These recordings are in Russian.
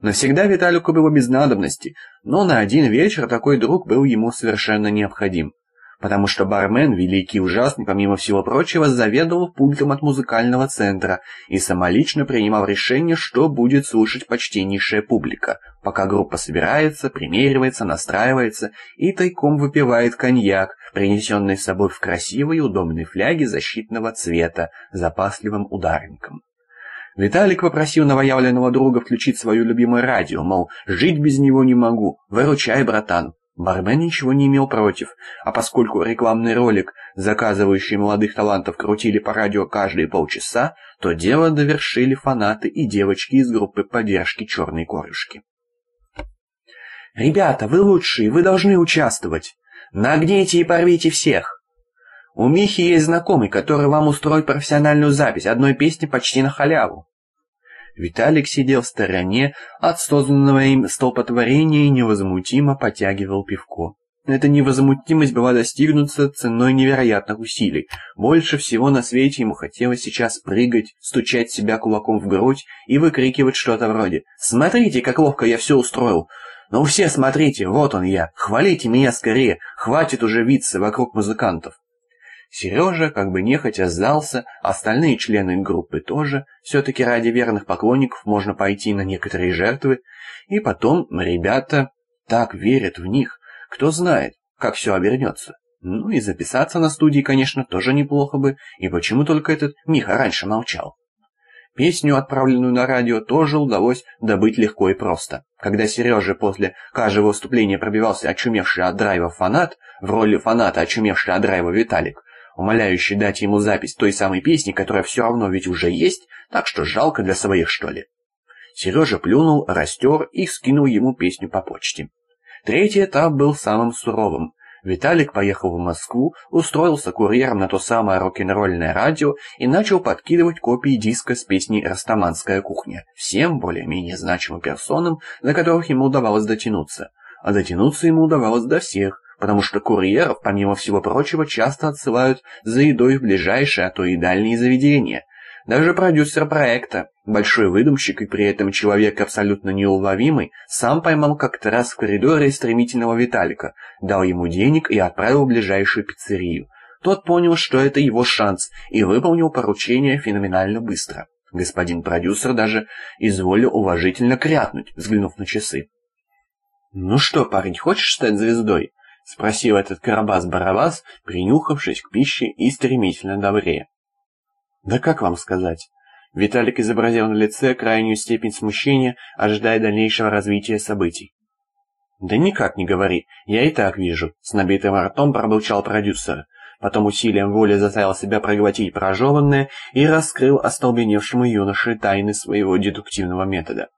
Навсегда Виталику было без надобности, но на один вечер такой друг был ему совершенно необходим потому что бармен, великий и ужасный, помимо всего прочего, заведовал пультом от музыкального центра и самолично принимал решение, что будет слушать почтеннейшая публика, пока группа собирается, примеривается, настраивается и тайком выпивает коньяк, принесенный с собой в красивой и удобной фляге защитного цвета, запасливым ударником. Виталик попросил новоявленного друга включить свое любимое радио, мол, жить без него не могу, выручай, братан. Бармен ничего не имел против, а поскольку рекламный ролик, заказывающий молодых талантов, крутили по радио каждые полчаса, то дело довершили фанаты и девочки из группы поддержки «Черной корюшки». «Ребята, вы лучшие, вы должны участвовать! Нагните и порвите всех!» У Михи есть знакомый, который вам устроит профессиональную запись одной песни почти на халяву. Виталик сидел в стороне от созданного им столпотворения и невозмутимо потягивал пивко. Эта невозмутимость была достигнута ценой невероятных усилий. Больше всего на свете ему хотелось сейчас прыгать, стучать себя кулаком в грудь и выкрикивать что-то вроде «Смотрите, как ловко я все устроил! Ну все смотрите, вот он я! Хвалите меня скорее! Хватит уже виться вокруг музыкантов!» Сережа как бы нехотя сдался, остальные члены группы тоже, все-таки ради верных поклонников можно пойти на некоторые жертвы, и потом ребята так верят в них, кто знает, как все обернется. Ну и записаться на студии, конечно, тоже неплохо бы, и почему только этот Миха раньше молчал? Песню, отправленную на радио, тоже удалось добыть легко и просто. Когда Сережа после каждого выступления пробивался очумевший от драйва фанат, в роли фаната очумевший от драйва Виталик, умоляющий дать ему запись той самой песни, которая все равно ведь уже есть, так что жалко для своих, что ли. Сережа плюнул, растер и скинул ему песню по почте. Третий этап был самым суровым. Виталик поехал в Москву, устроился курьером на то самое рок-н-ролльное радио и начал подкидывать копии диска с песней «Растаманская кухня» всем более-менее значимым персонам, до которых ему удавалось дотянуться. А дотянуться ему удавалось до всех, потому что курьеров, помимо всего прочего, часто отсылают за едой в ближайшие, а то и дальние заведения. Даже продюсер проекта, большой выдумщик и при этом человек абсолютно неуловимый, сам поймал как-то раз в коридоре стремительного Виталика, дал ему денег и отправил в ближайшую пиццерию. Тот понял, что это его шанс, и выполнил поручение феноменально быстро. Господин продюсер даже изволил уважительно крякнуть, взглянув на часы. «Ну что, парень, хочешь стать звездой?» — спросил этот Карабас-Барабас, принюхавшись к пище и стремительно добрее. «Да как вам сказать?» Виталик изобразил на лице крайнюю степень смущения, ожидая дальнейшего развития событий. «Да никак не говори, я и так вижу», — с набитым ртом пробурчал продюсер. Потом усилием воли заставил себя проглотить прожеванное и раскрыл остолбеневшему юноше тайны своего дедуктивного метода.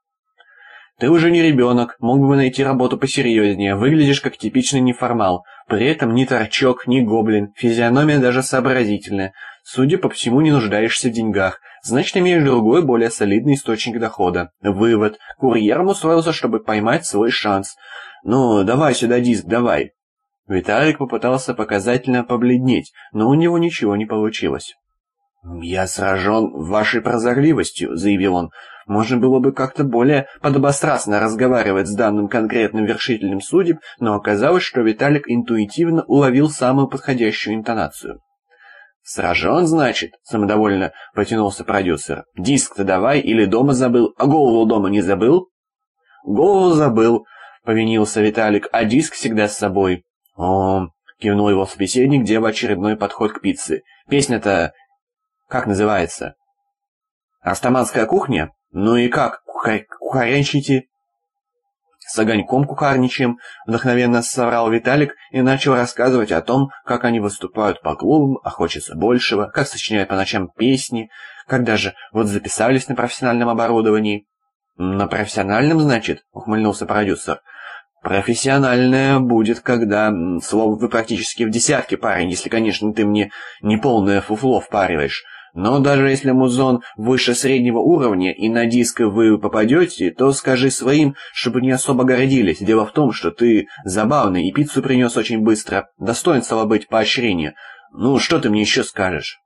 Ты уже не ребенок, мог бы найти работу посерьезнее, выглядишь как типичный неформал. При этом ни торчок, ни гоблин, физиономия даже сообразительная. Судя по всему, не нуждаешься в деньгах. Значит, имеешь другой, более солидный источник дохода. Вывод. Курьером устроился, чтобы поймать свой шанс. Ну, давай сюда диск, давай. Виталик попытался показательно побледнеть, но у него ничего не получилось. «Я сражен вашей прозорливостью», — заявил он. Можно было бы как-то более подобострастно разговаривать с данным конкретным вершителем судеб, но оказалось, что Виталик интуитивно уловил самую подходящую интонацию. «Сражен, значит?» — самодовольно потянулся продюсер. «Диск-то давай, или дома забыл, а голову дома не забыл?» «Голову забыл», — повинился Виталик, — «а диск всегда с собой». «О, — кивнул его собеседник, делая очередной подход к пицце. «Песня-то как называется?» «Астаманская кухня?» «Ну и как, кухарничаете?» С огоньком кухарничаем, вдохновенно соврал Виталик и начал рассказывать о том, как они выступают по клубам, а хочется большего, как сочиняют по ночам песни, когда же вот записались на профессиональном оборудовании. «На профессиональном, значит?» — ухмыльнулся продюсер. «Профессиональное будет, когда... Слово вы практически в десятке, парень, если, конечно, ты мне не полное фуфло впариваешь. Но даже если музон выше среднего уровня и на диск вы попадете, то скажи своим, чтобы не особо гордились. Дело в том, что ты забавный и пиццу принес очень быстро. Достоин стало быть поощрения. Ну, что ты мне еще скажешь?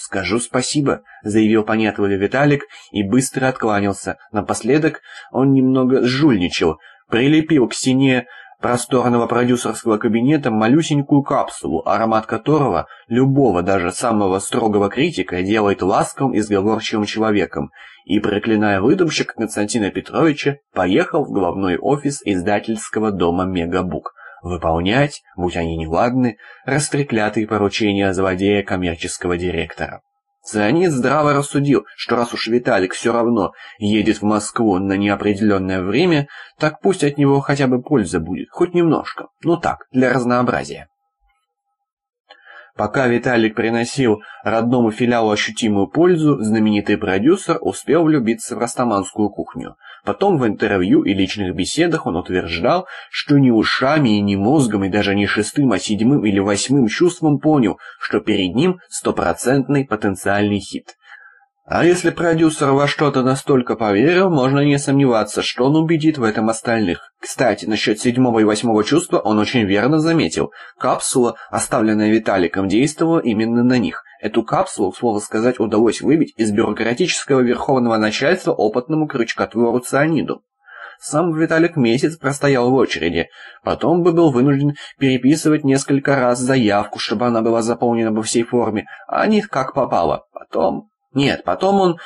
«Скажу спасибо», — заявил понятливый Виталик и быстро откланялся. Напоследок он немного жульничал, прилепил к стене просторного продюсерского кабинета малюсенькую капсулу, аромат которого любого, даже самого строгого критика делает ласковым и сговорчивым человеком, и, проклиная выдумщика Константина Петровича, поехал в главной офис издательского дома «Мегабук» выполнять, будь они неладны, растреклятые поручения злодея коммерческого директора. Ционит здраво рассудил, что раз уж Виталик все равно едет в Москву на неопределенное время, так пусть от него хотя бы польза будет, хоть немножко, ну так, для разнообразия. Пока Виталик приносил родному филиалу ощутимую пользу, знаменитый продюсер успел влюбиться в растаманскую кухню. Потом в интервью и личных беседах он утверждал, что ни ушами и ни мозгом, и даже не шестым, а седьмым или восьмым чувством понял, что перед ним стопроцентный потенциальный хит. А если продюсер во что-то настолько поверил, можно не сомневаться, что он убедит в этом остальных. Кстати, насчет седьмого и восьмого чувства он очень верно заметил. Капсула, оставленная Виталиком, действовала именно на них. Эту капсулу, слово сказать, удалось выбить из бюрократического верховного начальства опытному крючкотвору цианиду. Сам Виталик месяц простоял в очереди, потом бы был вынужден переписывать несколько раз заявку, чтобы она была заполнена во всей форме, а не как попало. Потом... Нет, потом он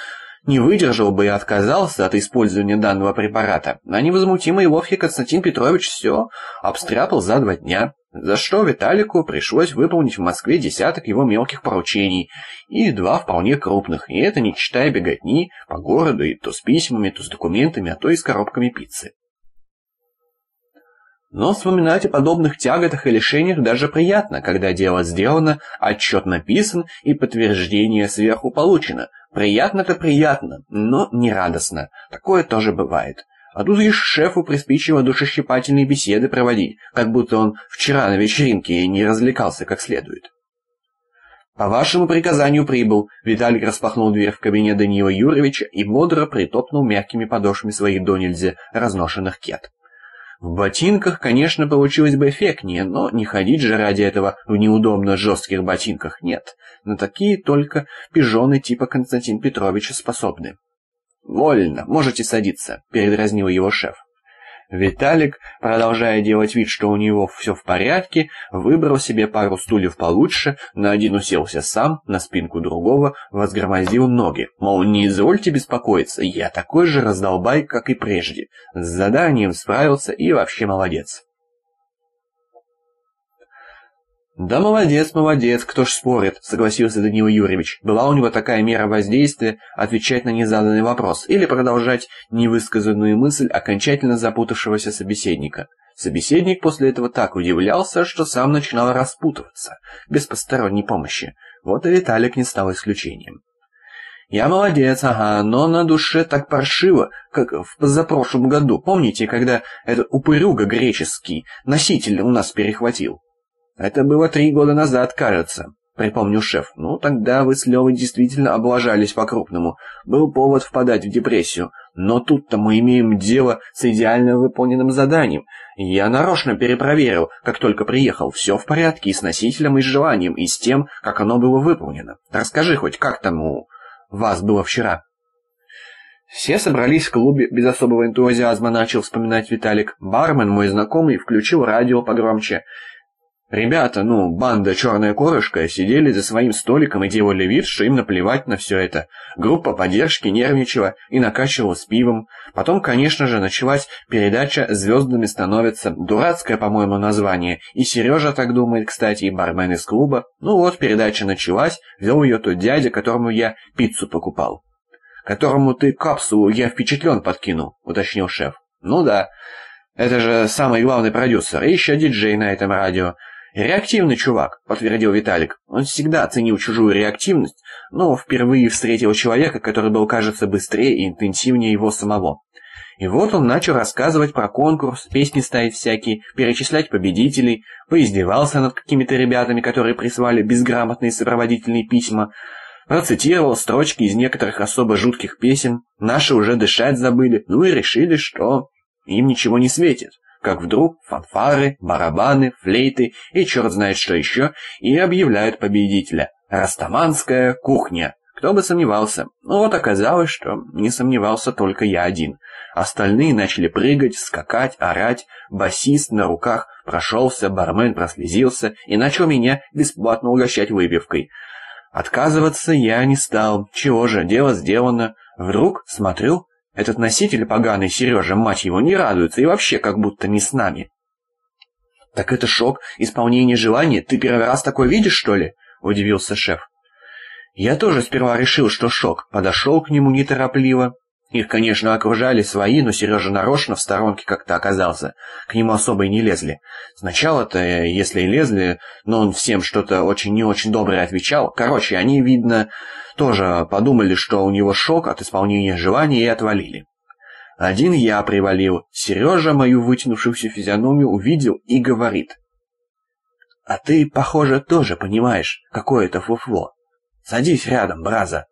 не выдержал бы и отказался от использования данного препарата. А невозмутимый Вовке Константин Петрович все обстряпал за два дня, за что Виталику пришлось выполнить в Москве десяток его мелких поручений и два вполне крупных, и это не читая беготни по городу и то с письмами, то с документами, а то и с коробками пиццы. Но вспоминать о подобных тяготах и лишениях даже приятно, когда дело сделано, отчет написан и подтверждение сверху получено. Приятно-то приятно, но не радостно. Такое тоже бывает. А тут лишь шефу приспичило душещипательные беседы проводить, как будто он вчера на вечеринке не развлекался как следует. «По вашему приказанию прибыл», — Виталик распахнул дверь в кабинет Даниила Юрьевича и бодро притопнул мягкими подошвами своих до нельзя разношенных кет. В ботинках, конечно, получилось бы эффектнее, но не ходить же ради этого в неудобно жестких ботинках нет. На такие только пижоны типа Константин Петровича способны. «Вольно, можете садиться», — передразнил его шеф. Виталик, продолжая делать вид, что у него все в порядке, выбрал себе пару стульев получше, на один уселся сам, на спинку другого возгромоздил ноги. Мол, не извольте беспокоиться, я такой же раздолбай, как и прежде. С заданием справился и вообще молодец. «Да молодец, молодец, кто ж спорит», — согласился Данил Юрьевич. Была у него такая мера воздействия отвечать на незаданный вопрос или продолжать невысказанную мысль окончательно запутавшегося собеседника. Собеседник после этого так удивлялся, что сам начинал распутываться, без посторонней помощи. Вот и Виталик не стал исключением. «Я молодец, ага, но на душе так паршиво, как в позапрошлом году. Помните, когда этот упырюга греческий носитель у нас перехватил?» «Это было три года назад, кажется», — припомнил шеф. «Ну, тогда вы с Левой действительно облажались по-крупному. Был повод впадать в депрессию. Но тут-то мы имеем дело с идеально выполненным заданием. Я нарочно перепроверил, как только приехал. Все в порядке и с носителем, и с желанием, и с тем, как оно было выполнено. Расскажи хоть, как там у вас было вчера?» Все собрались в клубе, без особого энтузиазма начал вспоминать Виталик. Бармен, мой знакомый, включил радио погромче. Ребята, ну, банда «Черная корышка» сидели за своим столиком и делали вид, что им наплевать на все это. Группа поддержки нервничала и накачивала с пивом. Потом, конечно же, началась передача «Звездами становится». Дурацкое, по-моему, название. И Сережа так думает, кстати, и бармен из клуба. Ну вот, передача началась, вел ее тот дядя, которому я пиццу покупал. «Которому ты капсулу «Я впечатлен» подкинул», — уточнил шеф. «Ну да». Это же самый главный продюсер, и еще диджей на этом радио. «Реактивный чувак», — подтвердил Виталик. Он всегда ценил чужую реактивность, но впервые встретил человека, который был, кажется, быстрее и интенсивнее его самого. И вот он начал рассказывать про конкурс, песни ставить всякие, перечислять победителей, поиздевался над какими-то ребятами, которые прислали безграмотные сопроводительные письма, процитировал строчки из некоторых особо жутких песен, наши уже дышать забыли, ну и решили, что им ничего не светит как вдруг фанфары, барабаны, флейты и черт знает что еще, и объявляют победителя. Растаманская кухня. Кто бы сомневался. Ну вот оказалось, что не сомневался только я один. Остальные начали прыгать, скакать, орать. Басист на руках прошелся, бармен прослезился и начал меня бесплатно угощать выпивкой. Отказываться я не стал. Чего же, дело сделано. Вдруг, смотрю, этот носитель поганый Сережа, мать его, не радуется и вообще как будто не с нами. «Так это шок, исполнение желания. Ты первый раз такое видишь, что ли?» — удивился шеф. Я тоже сперва решил, что шок. Подошел к нему неторопливо. Их, конечно, окружали свои, но Сережа нарочно в сторонке как-то оказался. К нему особо и не лезли. Сначала-то, если и лезли, но он всем что-то очень не очень доброе отвечал. Короче, они, видно, тоже подумали, что у него шок от исполнения желания и отвалили. Один я привалил. Сережа мою вытянувшуюся физиономию увидел и говорит. «А ты, похоже, тоже понимаешь, какое это фуфло. Садись рядом, браза».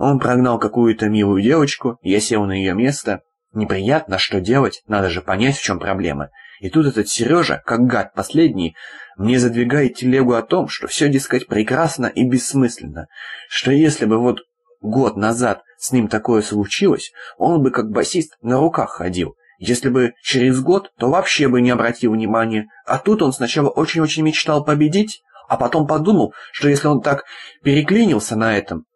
Он прогнал какую-то милую девочку, я сел на ее место. Неприятно, что делать, надо же понять, в чем проблема. И тут этот Сережа, как гад последний, мне задвигает телегу о том, что все, дескать, прекрасно и бессмысленно, что если бы вот год назад с ним такое случилось, он бы как басист на руках ходил. Если бы через год, то вообще бы не обратил внимания. А тут он сначала очень-очень мечтал победить, а потом подумал, что если он так переклинился на этом,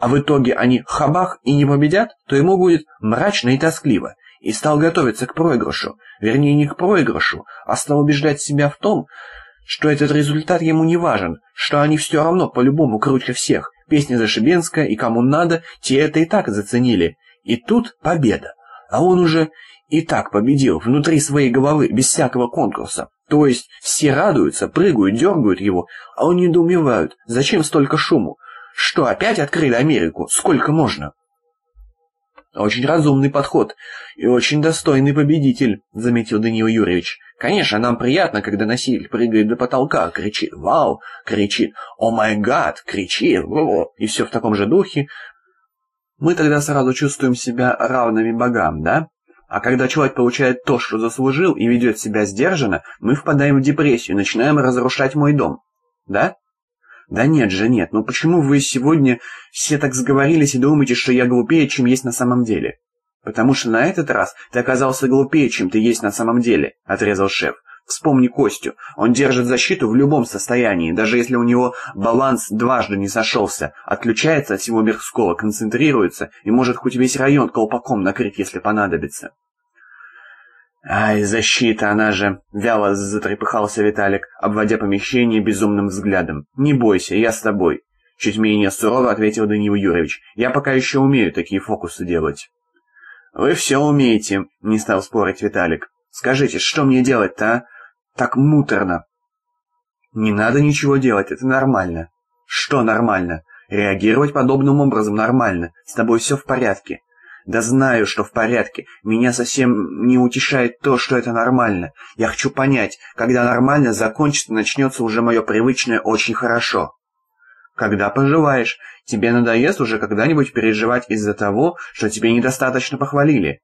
а в итоге они хабах и не победят, то ему будет мрачно и тоскливо, и стал готовиться к проигрышу, вернее не к проигрышу, а стал убеждать себя в том, что этот результат ему не важен, что они все равно по-любому круче всех, песня Зашибенская и кому надо, те это и так заценили, и тут победа, а он уже и так победил внутри своей головы без всякого конкурса. То есть все радуются, прыгают, дергают его, а он недоумевают, зачем столько шуму? Что, опять открыли Америку? Сколько можно? Очень разумный подход и очень достойный победитель, заметил Даниил Юрьевич. Конечно, нам приятно, когда носитель прыгает до потолка, кричит «Вау!», кричит «О май гад!», кричит «Во!» и все в таком же духе. Мы тогда сразу чувствуем себя равными богам, да? А когда человек получает то, что заслужил, и ведет себя сдержанно, мы впадаем в депрессию, начинаем разрушать мой дом. Да? Да нет же, нет. Ну почему вы сегодня все так сговорились и думаете, что я глупее, чем есть на самом деле? Потому что на этот раз ты оказался глупее, чем ты есть на самом деле, отрезал шеф. Вспомни Костю. Он держит защиту в любом состоянии, даже если у него баланс дважды не сошелся. Отключается от всего мирского, концентрируется и может хоть весь район колпаком накрыть, если понадобится. «Ай, защита, она же!» — вяло затрепыхался Виталик, обводя помещение безумным взглядом. «Не бойся, я с тобой!» Чуть менее сурово ответил Даниил Юрьевич. «Я пока еще умею такие фокусы делать». «Вы все умеете», — не стал спорить Виталик. «Скажите, что мне делать-то, а? Так муторно». «Не надо ничего делать, это нормально». «Что нормально? Реагировать подобным образом нормально. С тобой все в порядке. Да знаю, что в порядке. Меня совсем не утешает то, что это нормально. Я хочу понять, когда нормально закончится, начнется уже мое привычное «очень хорошо». Когда поживаешь, тебе надоест уже когда-нибудь переживать из-за того, что тебе недостаточно похвалили.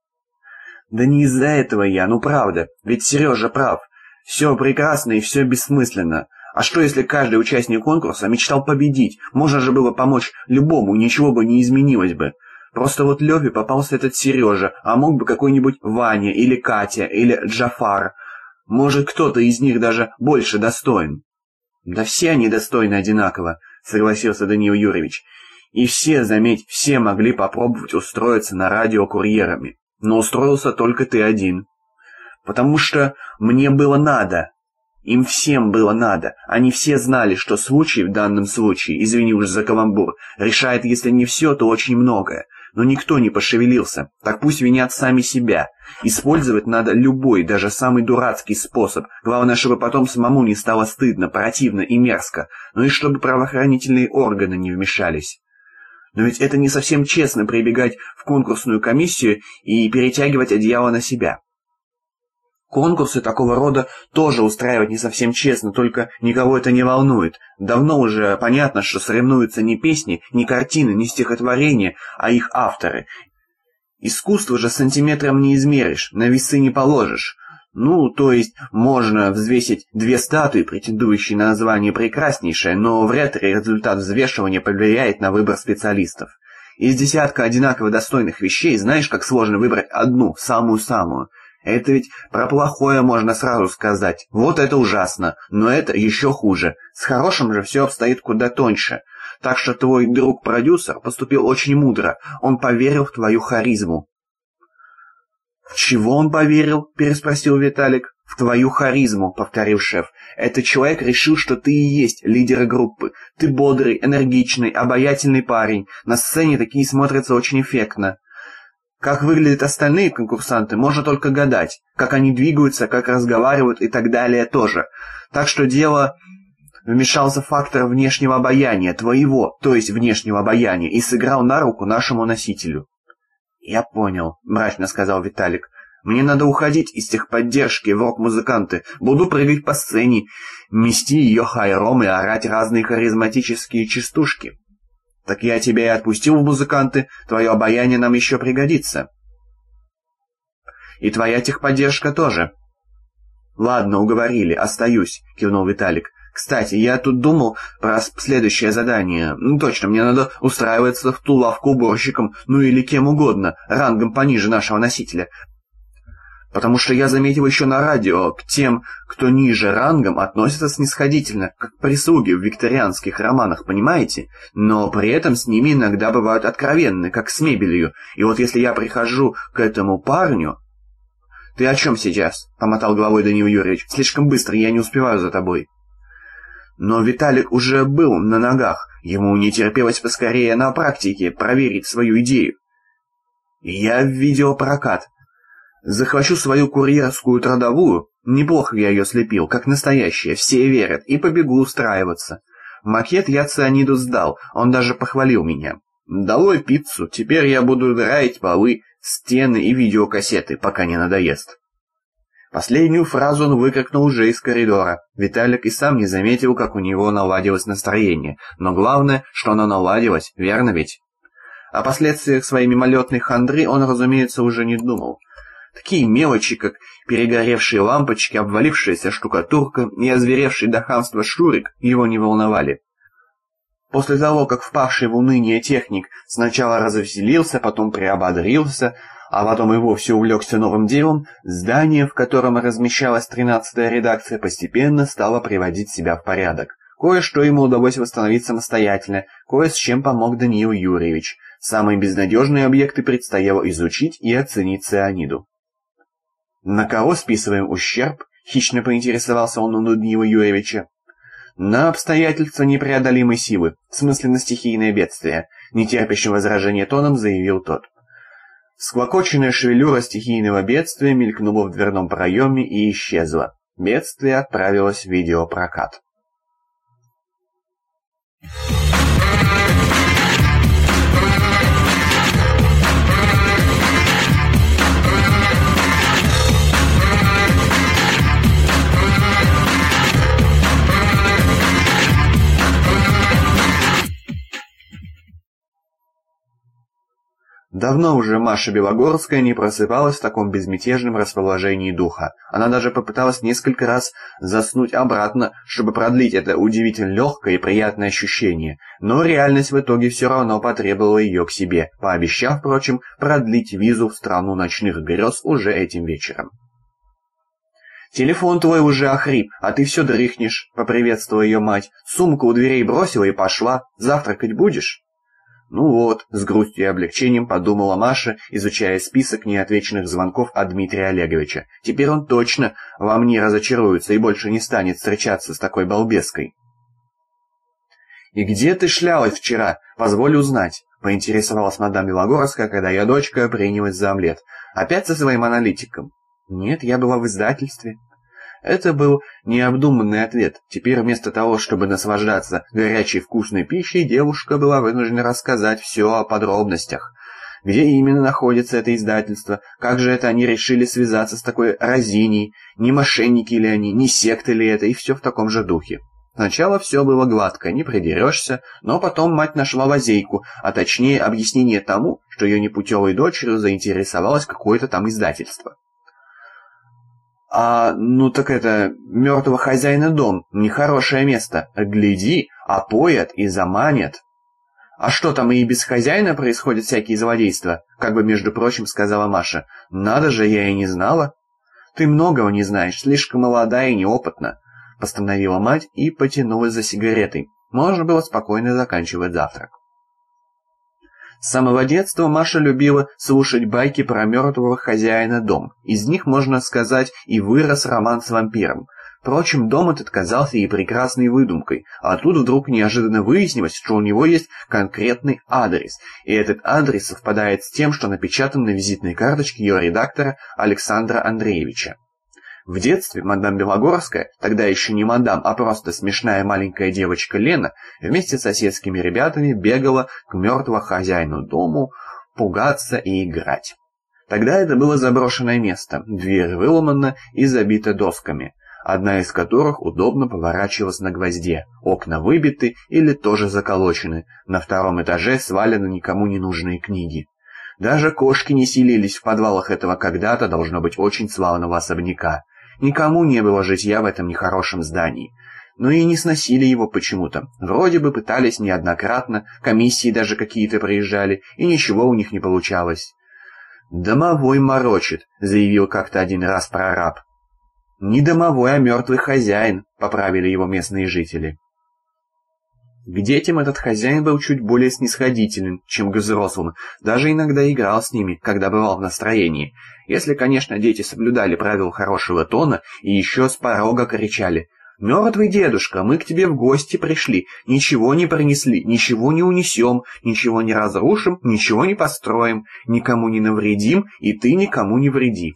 Да не из-за этого я, ну правда, ведь Сережа прав. Все прекрасно и все бессмысленно. А что, если каждый участник конкурса мечтал победить? Можно же было помочь любому, ничего бы не изменилось бы. Просто вот Леве попался этот Сережа, а мог бы какой-нибудь Ваня или Катя или Джафар. Может, кто-то из них даже больше достоин. Да все они достойны одинаково, согласился Даниил Юрьевич. И все, заметь, все могли попробовать устроиться на радио курьерами. Но устроился только ты один. Потому что мне было надо. Им всем было надо. Они все знали, что случай в данном случае, извини уж за каламбур, решает, если не все, то очень многое но никто не пошевелился. Так пусть винят сами себя. Использовать надо любой, даже самый дурацкий способ. Главное, чтобы потом самому не стало стыдно, противно и мерзко. Ну и чтобы правоохранительные органы не вмешались. Но ведь это не совсем честно прибегать в конкурсную комиссию и перетягивать одеяло на себя. Конкурсы такого рода тоже устраивать не совсем честно, только никого это не волнует. Давно уже понятно, что соревнуются не песни, не картины, не стихотворения, а их авторы. Искусство же сантиметром не измеришь, на весы не положишь. Ну, то есть, можно взвесить две статуи, претендующие на название прекраснейшее, но вряд ли результат взвешивания повлияет на выбор специалистов. Из десятка одинаково достойных вещей знаешь, как сложно выбрать одну, самую-самую. Это ведь про плохое можно сразу сказать. Вот это ужасно, но это еще хуже. С хорошим же все обстоит куда тоньше. Так что твой друг-продюсер поступил очень мудро. Он поверил в твою харизму. «В чего он поверил?» – переспросил Виталик. «В твою харизму», — повторил шеф. «Этот человек решил, что ты и есть лидер группы. Ты бодрый, энергичный, обаятельный парень. На сцене такие смотрятся очень эффектно. Как выглядят остальные конкурсанты, можно только гадать. Как они двигаются, как разговаривают и так далее тоже. Так что дело вмешался фактор внешнего обаяния, твоего, то есть внешнего обаяния, и сыграл на руку нашему носителю. «Я понял», — мрачно сказал Виталик. «Мне надо уходить из техподдержки в рок-музыканты. Буду прыгать по сцене, мести ее хайром и орать разные харизматические частушки». «Так я тебя и отпустил в музыканты, твое обаяние нам еще пригодится». «И твоя техподдержка тоже». «Ладно, уговорили, остаюсь», — кивнул Виталик. Кстати, я тут думал про следующее задание. Ну точно, мне надо устраиваться в ту лавку уборщиком, ну или кем угодно, рангом пониже нашего носителя. Потому что я заметил еще на радио, к тем, кто ниже рангом, относятся снисходительно, как к прислуге в викторианских романах, понимаете? Но при этом с ними иногда бывают откровенны, как с мебелью. И вот если я прихожу к этому парню... «Ты о чем сейчас?» — помотал головой Данил Юрьевич. «Слишком быстро, я не успеваю за тобой». Но Виталик уже был на ногах, ему не терпелось поскорее на практике проверить свою идею. Я в видеопрокат. Захвачу свою курьерскую трудовую, неплохо я ее слепил, как настоящая, все верят, и побегу устраиваться. Макет я цианиду сдал, он даже похвалил меня. Долой пиццу, теперь я буду драить полы, стены и видеокассеты, пока не надоест. Последнюю фразу он выкрикнул уже из коридора. Виталик и сам не заметил, как у него наладилось настроение. Но главное, что оно наладилось, верно ведь? О последствиях своей мимолетной хандры он, разумеется, уже не думал. Такие мелочи, как перегоревшие лампочки, обвалившаяся штукатурка и озверевший до хамства Шурик, его не волновали. После того, как впавший в уныние техник сначала развеселился, потом приободрился, а потом и вовсе увлекся новым делом, здание, в котором размещалась тринадцатая редакция, постепенно стало приводить себя в порядок. Кое-что ему удалось восстановить самостоятельно, кое с чем помог Даниил Юрьевич. Самые безнадежные объекты предстояло изучить и оценить цианиду. «На кого списываем ущерб?» — хищно поинтересовался он у Даниила Юрьевича. «На обстоятельства непреодолимой силы, в смысле на стихийное бедствие», — нетерпящим возражения тоном заявил тот. Склокоченная шевелюра стихийного бедствия мелькнула в дверном проеме и исчезла. Бедствие отправилось в видеопрокат. Давно уже Маша Белогорская не просыпалась в таком безмятежном расположении духа. Она даже попыталась несколько раз заснуть обратно, чтобы продлить это удивительно легкое и приятное ощущение. Но реальность в итоге все равно потребовала ее к себе, пообещав, впрочем, продлить визу в страну ночных грез уже этим вечером. «Телефон твой уже охрип, а ты все дрыхнешь», — поприветствовала ее мать. «Сумку у дверей бросила и пошла. Завтракать будешь?» «Ну вот», — с грустью и облегчением подумала Маша, изучая список неотвеченных звонков от Дмитрия Олеговича. «Теперь он точно во мне разочаруется и больше не станет встречаться с такой балбеской». «И где ты шлялась вчера? Позволь узнать», — поинтересовалась мадам Белогорская, когда ее дочка принялась за омлет. «Опять со своим аналитиком?» «Нет, я была в издательстве». Это был необдуманный ответ. Теперь вместо того, чтобы наслаждаться горячей вкусной пищей, девушка была вынуждена рассказать все о подробностях. Где именно находится это издательство? Как же это они решили связаться с такой разиней? Не мошенники ли они, не секты ли это? И все в таком же духе. Сначала все было гладко, не придерешься, но потом мать нашла лазейку, а точнее объяснение тому, что ее непутевой дочерью заинтересовалось какое-то там издательство. А, ну так это, мертвого хозяина дом, нехорошее место. Гляди, опоят и заманят. А что там и без хозяина происходят всякие злодейства? Как бы, между прочим, сказала Маша. Надо же, я и не знала. Ты многого не знаешь, слишком молода и неопытна. Постановила мать и потянулась за сигаретой. Можно было спокойно заканчивать завтрак. С самого детства Маша любила слушать байки про мертвого хозяина дом. Из них, можно сказать, и вырос роман с вампиром. Впрочем, дом этот казался ей прекрасной выдумкой, а тут вдруг неожиданно выяснилось, что у него есть конкретный адрес, и этот адрес совпадает с тем, что напечатан на визитной карточке ее редактора Александра Андреевича. В детстве мадам Белогорская, тогда еще не мадам, а просто смешная маленькая девочка Лена, вместе с соседскими ребятами бегала к мертвому хозяину дому пугаться и играть. Тогда это было заброшенное место, дверь выломана и забита досками, одна из которых удобно поворачивалась на гвозде, окна выбиты или тоже заколочены, на втором этаже свалены никому не нужные книги. Даже кошки не селились в подвалах этого когда-то, должно быть, очень славного особняка. Никому не было житья в этом нехорошем здании. Но и не сносили его почему-то. Вроде бы пытались неоднократно, комиссии даже какие-то приезжали, и ничего у них не получалось. «Домовой морочит», — заявил как-то один раз прораб. «Не домовой, а мертвый хозяин», — поправили его местные жители. К детям этот хозяин был чуть более снисходителен, чем к взрослым, даже иногда играл с ними, когда бывал в настроении. Если, конечно, дети соблюдали правила хорошего тона и еще с порога кричали «Мертвый дедушка, мы к тебе в гости пришли, ничего не принесли, ничего не унесем, ничего не разрушим, ничего не построим, никому не навредим, и ты никому не вреди».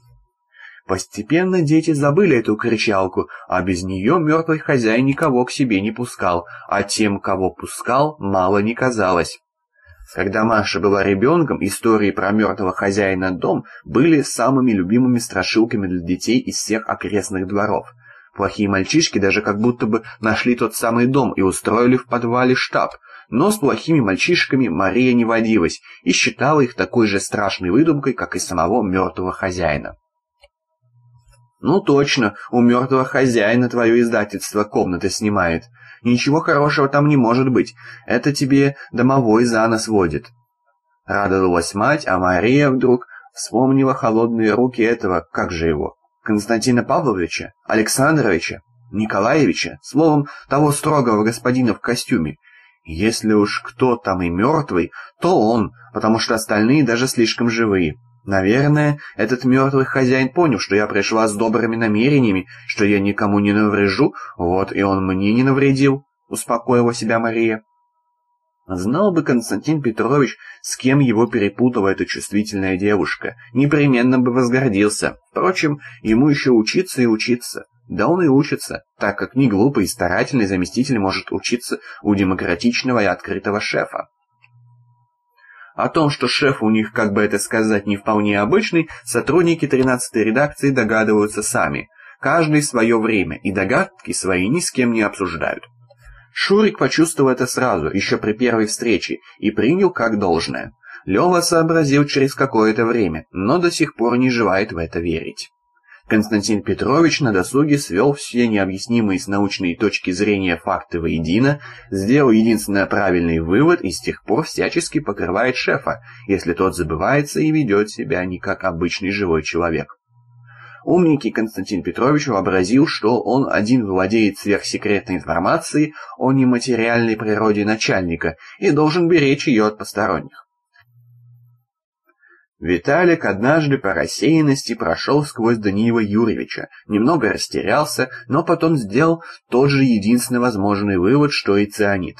Постепенно дети забыли эту кричалку, а без нее мертвый хозяин никого к себе не пускал, а тем, кого пускал, мало не казалось. Когда Маша была ребенком, истории про мертвого хозяина дом были самыми любимыми страшилками для детей из всех окрестных дворов. Плохие мальчишки даже как будто бы нашли тот самый дом и устроили в подвале штаб, но с плохими мальчишками Мария не водилась и считала их такой же страшной выдумкой, как и самого мертвого хозяина. «Ну точно, у мертвого хозяина твое издательство комнаты снимает. Ничего хорошего там не может быть. Это тебе домовой за нос водит». Радовалась мать, а Мария вдруг вспомнила холодные руки этого, как же его, Константина Павловича, Александровича, Николаевича, словом, того строгого господина в костюме. Если уж кто там и мертвый, то он, потому что остальные даже слишком живые. Наверное, этот мертвый хозяин понял, что я пришла с добрыми намерениями, что я никому не наврежу, вот и он мне не навредил, успокоила себя Мария. Знал бы Константин Петрович, с кем его перепутала эта чувствительная девушка, непременно бы возгордился. Впрочем, ему еще учиться и учиться. Да он и учится, так как не глупый и старательный заместитель может учиться у демократичного и открытого шефа. О том, что шеф у них, как бы это сказать, не вполне обычный, сотрудники 13-й редакции догадываются сами. Каждый свое время, и догадки свои ни с кем не обсуждают. Шурик почувствовал это сразу, еще при первой встрече, и принял как должное. Лева сообразил через какое-то время, но до сих пор не желает в это верить. Константин Петрович на досуге свел все необъяснимые с научной точки зрения факты воедино, сделал единственно правильный вывод и с тех пор всячески покрывает шефа, если тот забывается и ведет себя не как обычный живой человек. Умненький Константин Петрович вообразил, что он один владеет сверхсекретной информацией о нематериальной природе начальника и должен беречь ее от посторонних. Виталик однажды по рассеянности прошел сквозь Даниила Юрьевича, немного растерялся, но потом сделал тот же единственно возможный вывод, что и цианид.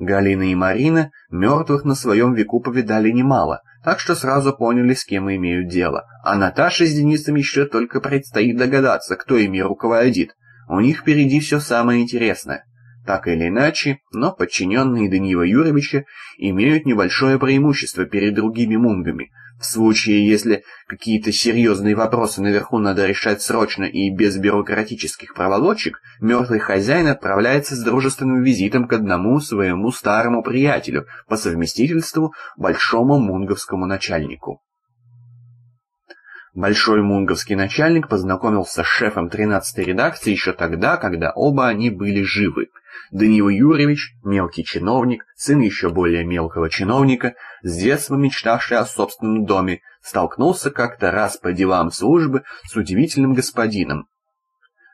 Галина и Марина мертвых на своем веку повидали немало, так что сразу поняли, с кем имеют дело. А Наташе с Денисом еще только предстоит догадаться, кто ими руководит. У них впереди все самое интересное. Так или иначе, но подчиненные Даниила Юрьевича имеют небольшое преимущество перед другими мунгами – в случае, если какие-то серьезные вопросы наверху надо решать срочно и без бюрократических проволочек, мертвый хозяин отправляется с дружественным визитом к одному своему старому приятелю, по совместительству большому мунговскому начальнику. Большой мунговский начальник познакомился с шефом 13-й редакции еще тогда, когда оба они были живы. Даниил Юрьевич, мелкий чиновник, сын еще более мелкого чиновника, с детства мечтавший о собственном доме, столкнулся как-то раз по делам службы с удивительным господином.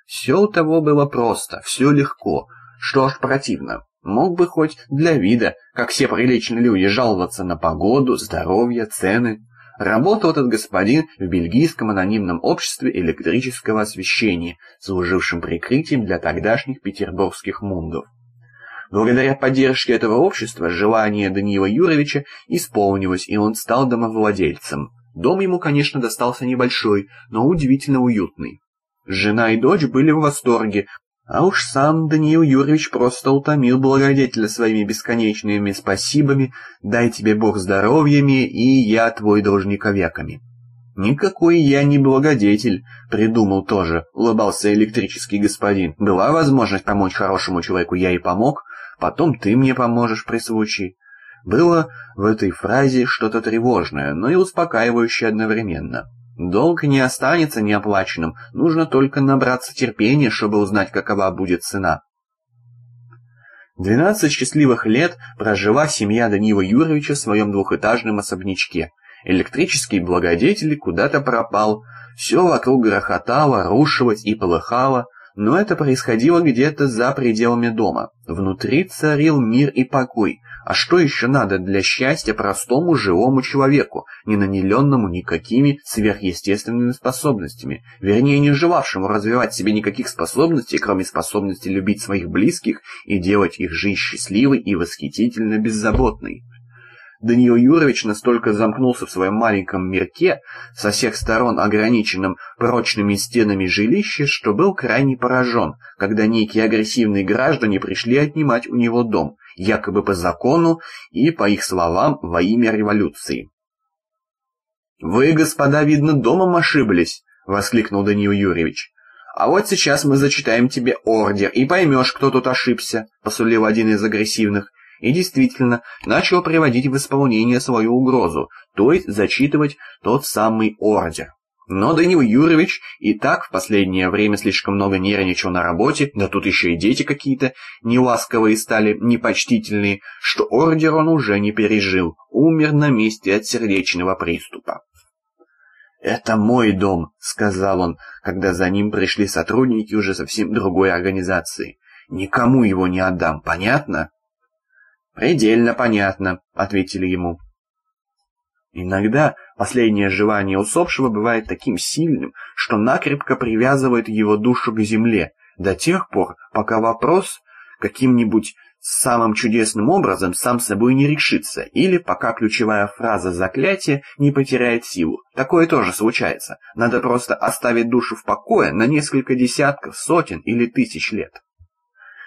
Все у того было просто, все легко, что ж противно. Мог бы хоть для вида, как все приличные люди, жаловаться на погоду, здоровье, цены. Работал этот господин в бельгийском анонимном обществе электрического освещения, служившем прикрытием для тогдашних петербургских мундов. Благодаря поддержке этого общества желание Даниила Юровича исполнилось, и он стал домовладельцем. Дом ему, конечно, достался небольшой, но удивительно уютный. Жена и дочь были в восторге, а уж сам Даниил Юрьевич просто утомил благодетеля своими бесконечными спасибами, дай тебе Бог здоровьями, и я твой должник веками. «Никакой я не благодетель», — придумал тоже, улыбался электрический господин. «Была возможность помочь хорошему человеку, я и помог, потом ты мне поможешь при случае». Было в этой фразе что-то тревожное, но и успокаивающее одновременно. Долг не останется неоплаченным, нужно только набраться терпения, чтобы узнать, какова будет цена. Двенадцать счастливых лет прожила семья Данила Юрьевича в своем двухэтажном особнячке. Электрический благодетель куда-то пропал, все вокруг грохотало, рушилось и полыхало, но это происходило где-то за пределами дома. Внутри царил мир и покой. А что еще надо для счастья простому живому человеку, не наделенному никакими сверхъестественными способностями, вернее, не желавшему развивать себе никаких способностей, кроме способности любить своих близких и делать их жизнь счастливой и восхитительно беззаботной? Даниил Юрович настолько замкнулся в своем маленьком мирке, со всех сторон ограниченном прочными стенами жилища, что был крайне поражен, когда некие агрессивные граждане пришли отнимать у него дом, якобы по закону и, по их словам, во имя революции. «Вы, господа, видно, домом ошиблись», — воскликнул Даниил Юрьевич. «А вот сейчас мы зачитаем тебе ордер, и поймешь, кто тут ошибся», — посулил один из агрессивных и действительно начал приводить в исполнение свою угрозу, то есть зачитывать тот самый ордер. Но Данил Юрьевич и так в последнее время слишком много нервничал на работе, да тут еще и дети какие-то неласковые стали, непочтительные, что ордер он уже не пережил, умер на месте от сердечного приступа. «Это мой дом», — сказал он, когда за ним пришли сотрудники уже совсем другой организации. «Никому его не отдам, понятно?» «Предельно понятно», — ответили ему. Иногда последнее желание усопшего бывает таким сильным, что накрепко привязывает его душу к земле, до тех пор, пока вопрос каким-нибудь самым чудесным образом сам собой не решится, или пока ключевая фраза заклятия не потеряет силу. Такое тоже случается. Надо просто оставить душу в покое на несколько десятков, сотен или тысяч лет.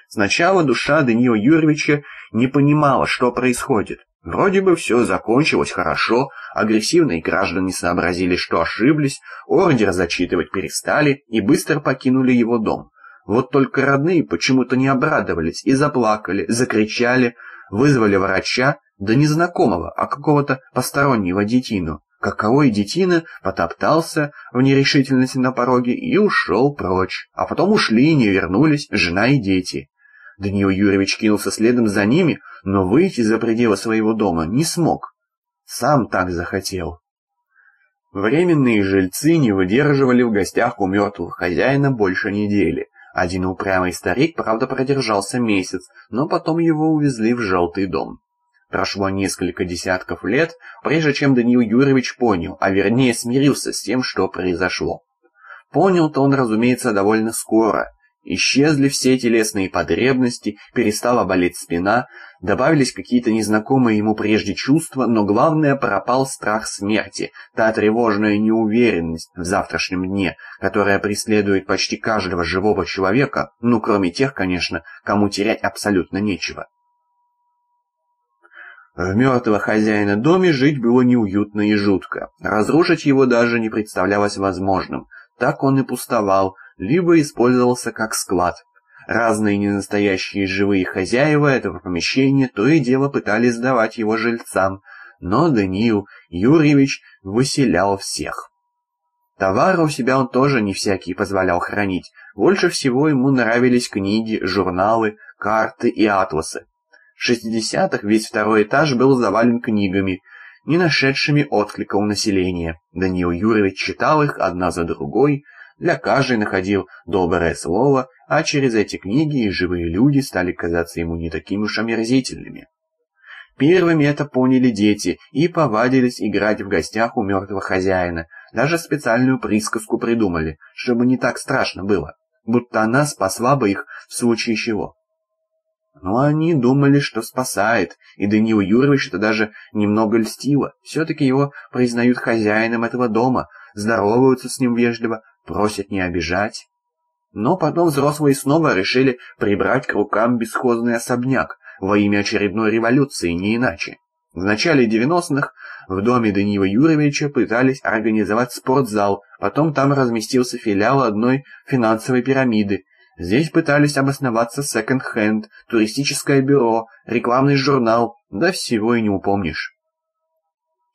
Сначала душа Даниила Юрьевича не понимала, что происходит. Вроде бы все закончилось хорошо, агрессивные граждане сообразили, что ошиблись, ордер зачитывать перестали и быстро покинули его дом. Вот только родные почему-то не обрадовались и заплакали, закричали, вызвали врача, да незнакомого, а какого-то постороннего детину. Каковой детина потоптался в нерешительности на пороге и ушел прочь. А потом ушли и не вернулись жена и дети. Даниил Юрьевич кинулся следом за ними, но выйти за пределы своего дома не смог. Сам так захотел. Временные жильцы не выдерживали в гостях у мертвого хозяина больше недели. Один упрямый старик, правда, продержался месяц, но потом его увезли в желтый дом. Прошло несколько десятков лет, прежде чем Даниил Юрьевич понял, а вернее смирился с тем, что произошло. Понял-то он, разумеется, довольно скоро, Исчезли все телесные потребности, перестала болеть спина, добавились какие-то незнакомые ему прежде чувства, но главное пропал страх смерти, та тревожная неуверенность в завтрашнем дне, которая преследует почти каждого живого человека, ну кроме тех, конечно, кому терять абсолютно нечего. В мертвого хозяина доме жить было неуютно и жутко. Разрушить его даже не представлялось возможным. Так он и пустовал, либо использовался как склад. Разные ненастоящие живые хозяева этого помещения то и дело пытались сдавать его жильцам, но Даниил Юрьевич выселял всех. Товары у себя он тоже не всякий позволял хранить. Больше всего ему нравились книги, журналы, карты и атласы. В 60-х весь второй этаж был завален книгами, не нашедшими отклика у населения. Даниил Юрьевич читал их одна за другой, для каждой находил доброе слово, а через эти книги и живые люди стали казаться ему не такими уж омерзительными. Первыми это поняли дети и повадились играть в гостях у мертвого хозяина. Даже специальную присказку придумали, чтобы не так страшно было, будто она спасла бы их в случае чего. Но они думали, что спасает, и Даниил Юрьевич это даже немного льстило. Все-таки его признают хозяином этого дома, здороваются с ним вежливо, просят не обижать. Но потом взрослые снова решили прибрать к рукам бесхозный особняк, во имя очередной революции, не иначе. В начале 90-х в доме Даниила Юрьевича пытались организовать спортзал, потом там разместился филиал одной финансовой пирамиды. Здесь пытались обосноваться секонд-хенд, туристическое бюро, рекламный журнал, да всего и не упомнишь.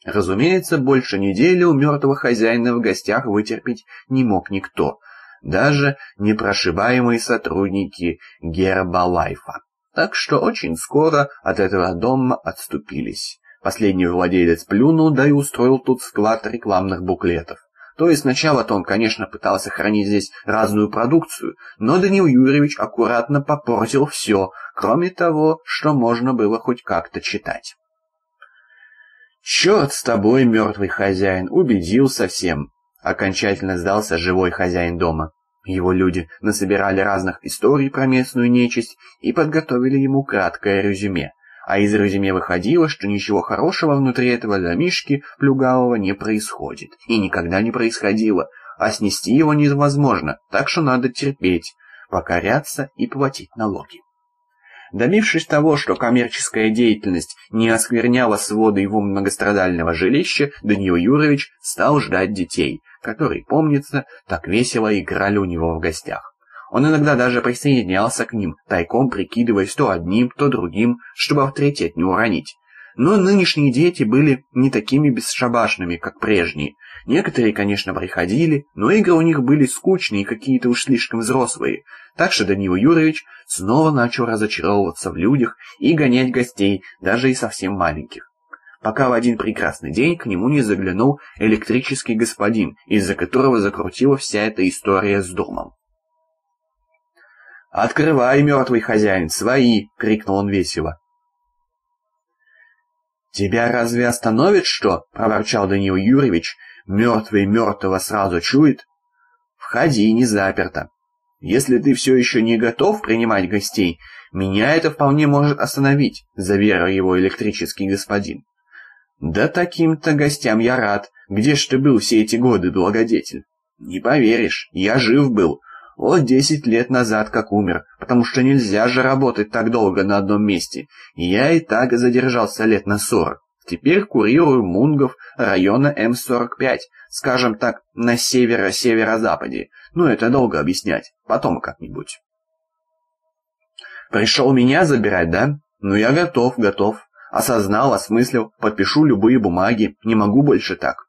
Разумеется, больше недели у мертвого хозяина в гостях вытерпеть не мог никто, даже непрошибаемые сотрудники Гербалайфа. Так что очень скоро от этого дома отступились. Последний владелец плюнул, да и устроил тут склад рекламных буклетов. То есть сначала-то он, конечно, пытался хранить здесь разную продукцию, но Данил Юрьевич аккуратно попортил все, кроме того, что можно было хоть как-то читать. «Черт с тобой, мертвый хозяин, убедил совсем!» Окончательно сдался живой хозяин дома. Его люди насобирали разных историй про местную нечисть и подготовили ему краткое резюме. А из резюме выходило, что ничего хорошего внутри этого домишки плюгавого не происходит. И никогда не происходило, а снести его невозможно, так что надо терпеть, покоряться и платить налоги. Добившись того, что коммерческая деятельность не оскверняла своды его многострадального жилища, Даниил Юрович стал ждать детей, которые, помнится, так весело играли у него в гостях. Он иногда даже присоединялся к ним, тайком прикидываясь то одним, то другим, чтобы авторитет не уронить. Но нынешние дети были не такими бесшабашными, как прежние. Некоторые, конечно, приходили, но игры у них были скучные и какие-то уж слишком взрослые. Так что Данил Юрьевич снова начал разочаровываться в людях и гонять гостей, даже и совсем маленьких. Пока в один прекрасный день к нему не заглянул электрический господин, из-за которого закрутила вся эта история с домом. «Открывай, мертвый хозяин, свои!» — крикнул он весело. «Тебя разве остановит что?» — проворчал Даниил Юрьевич. «Мертвый мертвого сразу чует». «Входи, не заперто. Если ты все еще не готов принимать гостей, меня это вполне может остановить», — заверил его электрический господин. «Да таким-то гостям я рад. Где ж ты был все эти годы, благодетель?» «Не поверишь, я жив был. Вот десять лет назад как умер, потому что нельзя же работать так долго на одном месте. Я и так задержался лет на сорок. Теперь курирую мунгов района М-45, скажем так, на северо-северо-западе. Ну, это долго объяснять, потом как-нибудь. Пришел меня забирать, да? Ну, я готов, готов. Осознал, осмыслил, подпишу любые бумаги, не могу больше так.